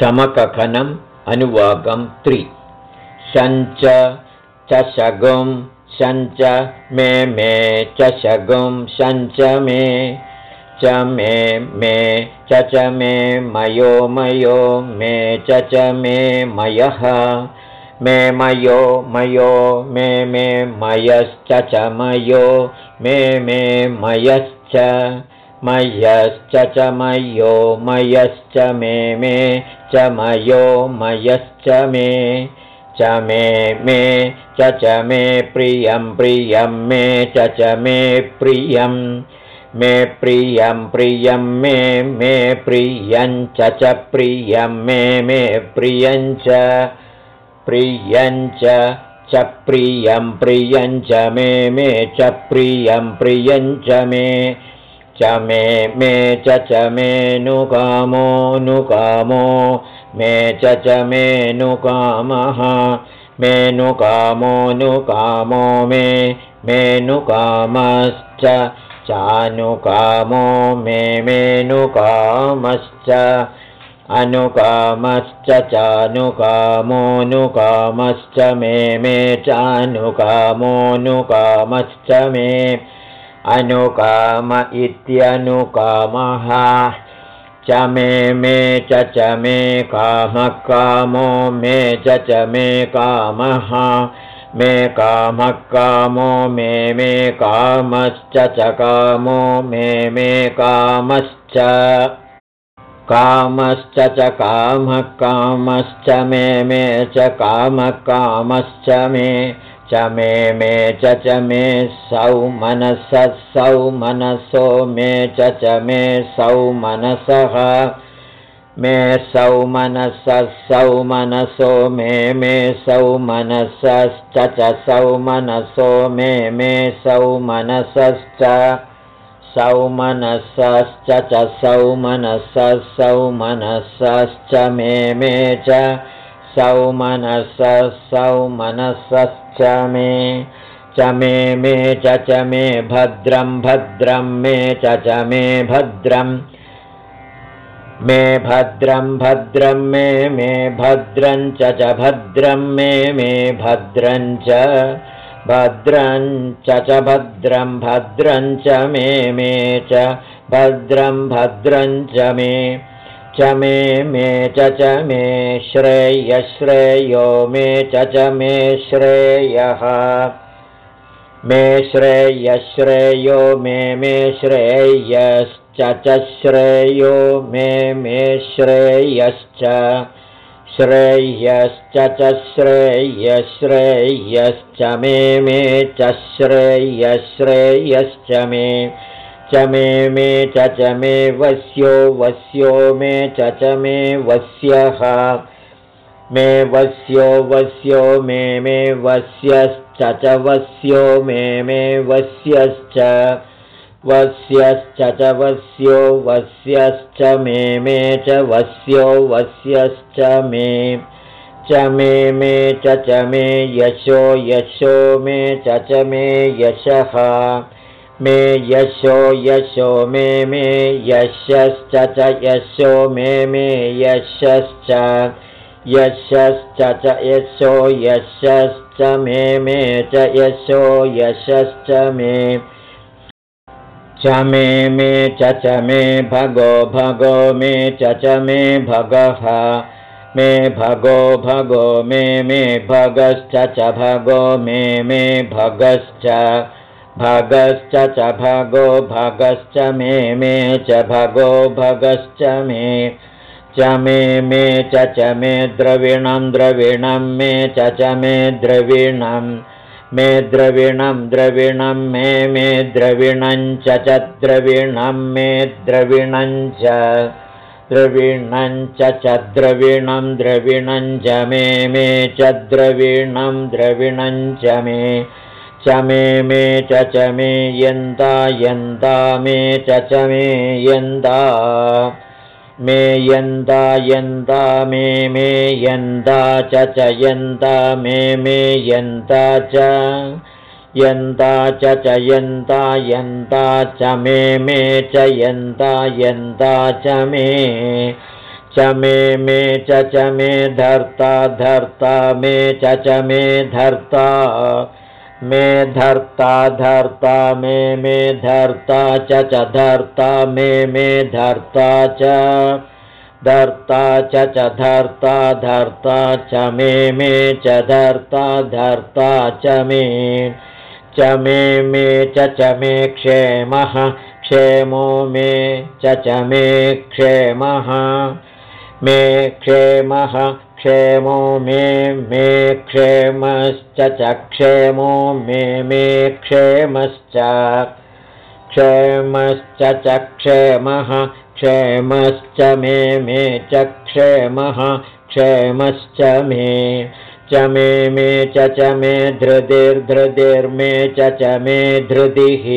चमकखनम् अनुवागं त्रि। शञ्च चषगुं शञ्च मे मे चषगुं शञ्च मे च मे मे च च मे मयो मयो मे च च मे मयः। मे मयो मयो मे मे मयश्च च मयो मे मे मयश्च मयश्च च मयो मयश्च मे मे च मयो मयश्च मे च मे मे च च मे प्रियं प्रियं मे च च मे प्रियम् मे प्रियं प्रियं मे मे प्रियञ्च च प्रियं मे मे प्रियञ्च प्रियञ्च च प्रियं प्रियञ्च मे मे च प्रियं प्रियञ्च मे च मे च च मेनुकामो नुकामो मे च च मेनुकामः मेनुकामो नुकामो मे मेनुकामश्च चानुकामो मे। मेनुकामश्च अनुकामश्च चानुकामोऽनुकामश्च मे। मे चानुकामोऽनुकामश्च मे अनुकाम इत्यनुकामः। च मे मे च च मे कामः कामो मे च च मे कामः। मे कामः कामो मे मे कामश्च च कामो मे मे कामश्च। कामश्च च कामः कामश्च मे मे च कामः कामश्च मे च मे मे च मे सौ मनसः सौ मनसो मे च च मे सौ मनसः। मे सौ मनसः सौ मनसो मे मे सौ मनसश्च च सौ मनसो मे मे सौ मनसश्च। सौ मनसश्च च सौ मनसः सौ मनसश्च मे मे च सौ मनसः सौ मनसश्च मे। च मे मे च च मे भद्रं भद्रं मे च च मे भद्रम् मे भद्रं भद्रं मे मे भद्रं च च भद्रं मे मे भद्रं च। भद्रं च च भद्रं भद्रं च मे मे च। भद्रं भद्रं च मे च मे मे च च मे श्रेयश्रेयो मे च च मे श्रेयः। मे श्रेयश्रेयो मे मे श्रेयश्च च श्रेयो मे मे श्रेयश्च। श्रेयश्च च श्रेयश्रेयश्च मे मे च श्रेयश्रेयश्च मे च मे मे च च मे वस्यो वस्यो मे च च मे वस्यः। मे वस्यो वस्यो मे मे वस्यश्च च वस्यो मे मे वस्यश्च। वस्यश्च च वस्यो वस्यश्च मे मे च वस्यो वस्यश्च मे। च मे मे च च मे यशो यशो मे च च मे यशः मे यशो यशो मे मे यशश्च च यशो मे मे यशश्च यशश्च च यशो यशश्च मे मे च यशो यशश्च मे च मे मे च च मे भगो भगो मे च च मे भगः मे भगो भगो मे मे भगश्च च भगो मे मे भगश्च भगश्च च भगो भगश्च मे मे च भगो भगश्च मे च मे मे च च मे द्रविणं द्रविणं मे च च मे द्रविणम् मे द्रविणं द्रविणं मे मे द्रविणं च च द्रविणं मे द्रविणं च द्रविणं च च द्रविणं द्रविणं च मे मे च द्रविणं द्रविणं च मे च मे मे च च मे यन्ता यन्ता मे च च मे यन्ता। मे यन्ता यन्ता मे मे यन्ता च च यन्ता मे मे यन्ता च। यन्ता च च यन्ता यन्ता च मे मे च यन्ता यन्ता च मे। च मे मे च च मे धर्ता धर्ता मे च च मे धर्ता मे धर्ता धर्ता मे मे धर्ता च च धर्ता मे मे धर्ता च। धर्ता च च धर्ता धर्ता च मे मे च धर्ता धर्ता च मे। च मे मे च च मे क्षेमः क्षेमो मे च च मे क्षेमः। मे क्षेमः क्षेमो मे मे क्षेमश्च च क्षेमो मे मे क्षेमश्च क्षेमश्च च क्षेमः क्षेमश्च मे मे च क्षेमः क्षेमश्च मे। च मे मे च च मे धृतिर्धृतिर्मे च च मे धृतिः।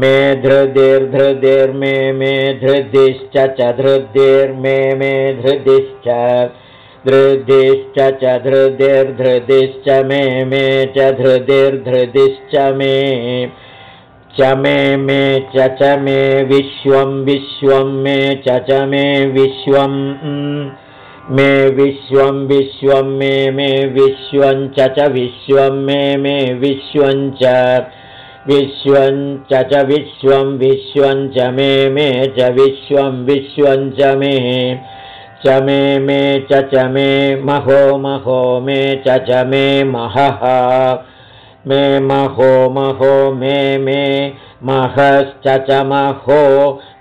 मे धृतिर्धृतिर्मे मे धृतिश्च च धृतिर्मे मे धृतिश्च धृतिश्च च धृतिर्धृतिश्च मे मे च धृतिर्धृतिश्च मे च मे मे च च मे विश्वं विश्वं मे च च मे विश्वं मे विश्वं विश्वं मे मे विश्वं च च विश्वं मे मे विश्वं च विश्वं च च विश्वं विश्वं च मे मे च विश्वं विश्वं च मे च मे मे च च मे महो महो मे च च मे महः। मे महो महो मे मे महश्च च महो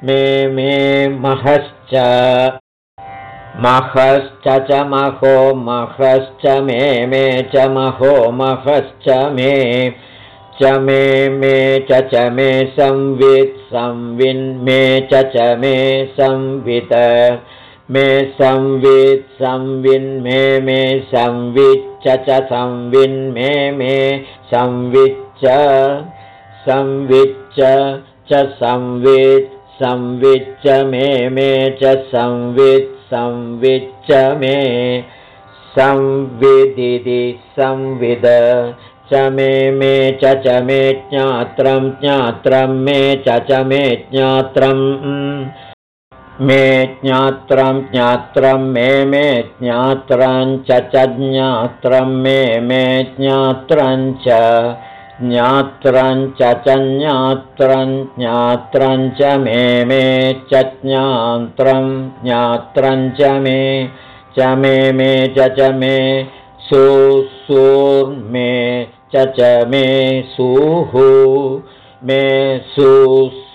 मे मे महश्च। महश्च च महो महश्च मे मे च महो महश्च मे। च मे मे च च मे संवित् संविन्मे च च मे संवित मे संवित् संविन्मे मे संविच्च च संविन्मे मे संविच्च संविच्च च संवित् संविच्च मे मे च संवित् संविच्च मे संविदिति संविद च मे मे च च मे ज्ञात्रं ज्ञात्रं मे च च मे ज्ञात्रम् मे ज्ञात्रं ज्ञात्रं मे मे ज्ञात्रं च ज्ञात्रं मे मे ज्ञात्रं च ज्ञात्रं च ज्ञात्रं ज्ञात्रं च मे मे च ज्ञात्रं ज्ञात्रं च मे च मे मे च च मे सुसूर्मे च च मे सुः मे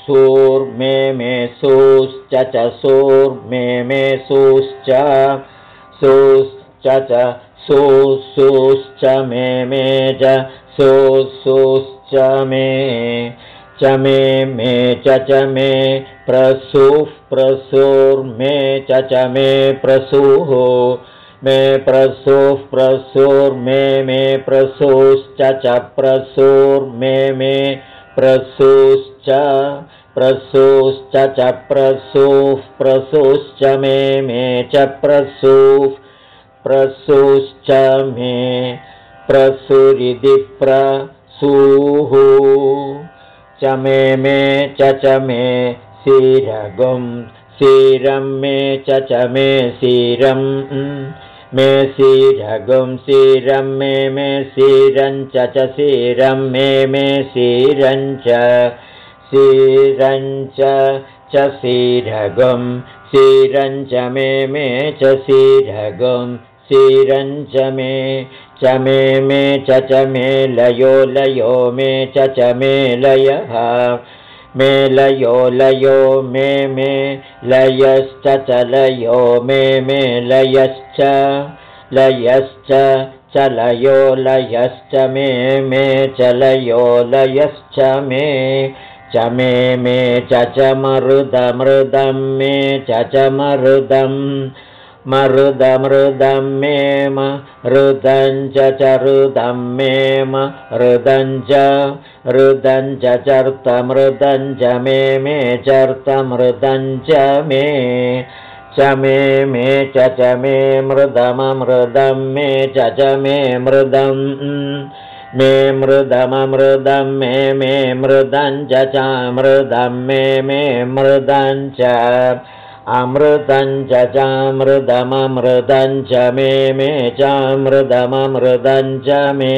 सुसूर्मे मे सुश्च च सूर्मे मे सुश्च सुश्च च सुश्च मे मे च सुश्च मे च मे मे च च मे प्रसूः प्रसूर्मे च च मे प्रसूः मे प्रसूः प्रसूर्मे मे प्रसूश्च च प्रसूर्मे मे प्रसूश्च प्रसूश्च च प्रसूः प्रसूश्च मे मे च प्रसूः प्रसूश्च मे प्रसुरिति प्रसूः च मे मे च च मे शिरगुं शिरं मे च च मे शिरम् मे सीरगुं सीरं मे मे सीरञ्च च सीरं मे मे सीरञ्च सीरञ्च च सीरगुं सीरञ्च मे मे च सीरगुं सीरञ्च मे च मे मे च च मे लयो लयो मे च च मे लयः मे लयो लयो मे मे लयश्च च लयो मे मे लयश्च लयश्च च लयो लयश्च मे मे च लयो लयश्च मे च मे मे च च मरुदमृदं मे च च मरुदमृदं मेम रुदञ्च च रुदं मेम रुदञ्च रुदञ्च चर्तमृदञ्च मे मे चर्तमृदञ्च मे च मे मे च च मे मृदममृदं मे च च मे मृदम् मे मृदममृदं मे मे मृदञ्च च मृदं मे मे मृदञ्च अमृतं च चामृतममृतं च मे मे चामृतममृतं च मे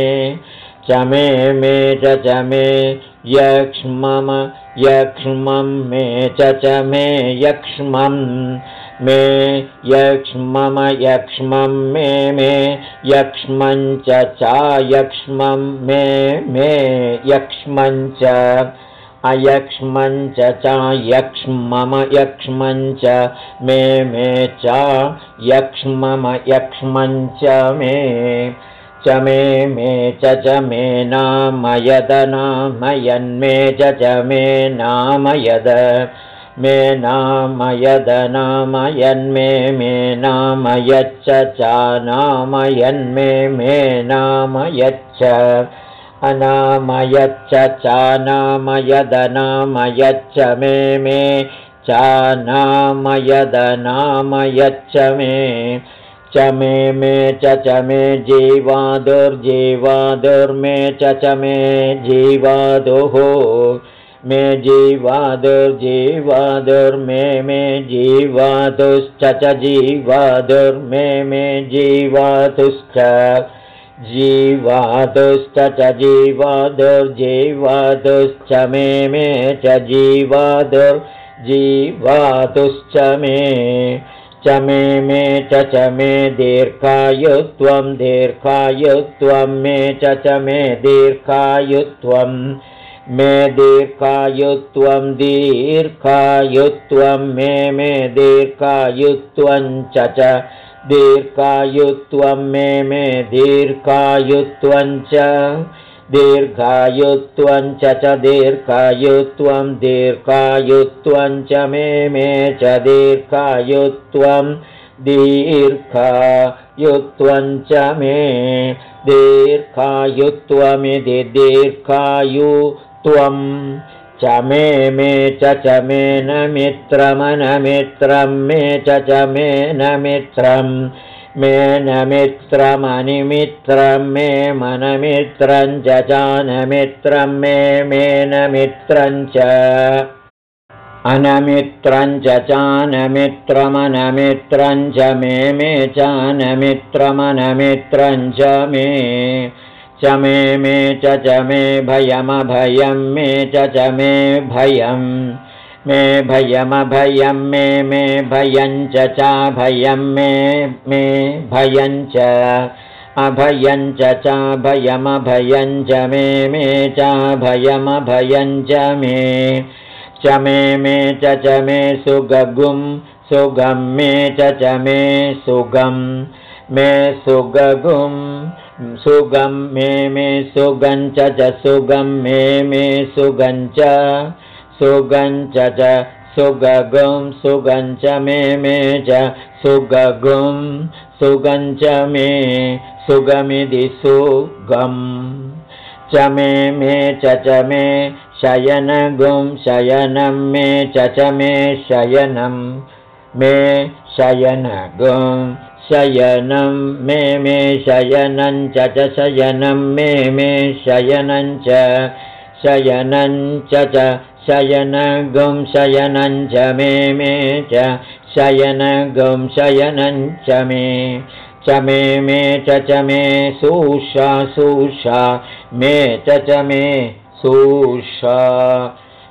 च मे मे च च मे यक्ष्मम यक्ष्मं मे च च मे यक्ष्मम् मे यक्ष्मम यक्ष्मं मे मे यक्ष्मं मे मे यक्ष्मं च अयक्ष्मं च यक्ष्मम यक्ष्मं च मे मे च यक्ष्मम यक्ष्मं च मे च मे मे च च मे नामयद नामयन्मे च च मे नामयद मे नामयद नामयन्मे मे नामयच्च च मे नामयच्च अनामयच्च चानामयदनामयच्च मे मे चानामयदनामयच्च मे च मे मे च च मे जीवादुर्जीवादुर्मे च च मे जीवादुः मे जीवादुर्जीवादुर्मे मे जीवादुश्च च जीवादुर्मे मे जीवादुश्च जीवादुश्च च जीवादुर्जीवादुश्च मे मे च जीवादुर्जीवादुश्च मे च मे मे च च मे दीर्घायुत्वं दीर्घायुत्वं मे च च मे दीर्घायुत्वं मे दीर्घायुत्वं दीर्घायुत्वं मे मे दीर्घायुत्वं च दीर्घायुत्वं मे मे दीर्घायुत्वं च दीर्घायुत्वं च च दीर्घायुत्वं दीर्घायुत्वं च मे मे च दीर्घायुत्वं दीर्घायुत्वं च मे दीर्घायुत्वमिति दीर्घायुत्वम् च मे मे च च मे न मित्रमनमित्रं मे च च मे न मित्रं मे न मित्रमनिमित्रं मे मनमित्रं च जानमित्रं मे मे न मित्रं च। अनमित्रं च चानमित्रमनमित्रं च मे मे चानमित्रमनमित्रं च मे च मे मे च च मे भयमभयं मे च च मे भयं। मे भयमभयं मे मे भयं च चाभयं मे मे भयं च। अभयं च चाभयमभयं च मे मे च मे। च मे मे च च मे सुगगुं सुगं मे च च मे सुगं। मे सुगगुं सुगं मे मे सुगं च सुगं मे मे सुगं च सुगं च सुगगं सुगं च मे मे च सुगगुं सुगं च मे सुगमिति सुगं च मे मे च च मे शयनगुं शयनं मे च च मे शयनं मे शयनगुं शयनं मे मे शयनं च च शयनं मे मे शयनं च शयनं च च शयनगुं शयनं च मे मे च शयनगुं शयनं च मे च मे मे च च मे सुषा सुषा मे च च मे सुषा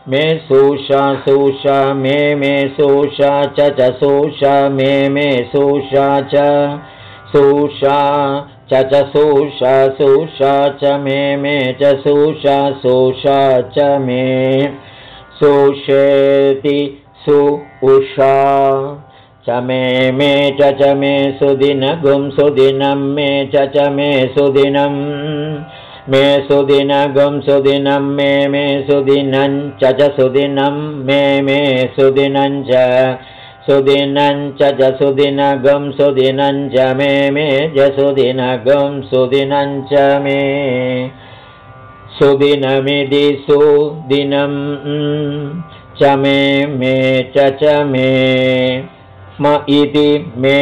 मे सुषा सुषा मे मे सुषा च च सुषा मे मे सुषा च। सुषा च च सुषा सुषा च मे मे च सुषा सुषा च मे। सुषेति सु उषा च मे मे च च मे सुदिनगुं सुदिनं मे च च मे सुदिनम् मे सुदिनगं सुदिनं मे मे सुदिनं च च सुदिनं मे मे सुदिनं च सुदिनं च च सुदिनगं सुदिनं च मे मे च सुदिनगं सुदिनं च मे सुदिनमिति सुदिनं च मे मे च च मे म इति मे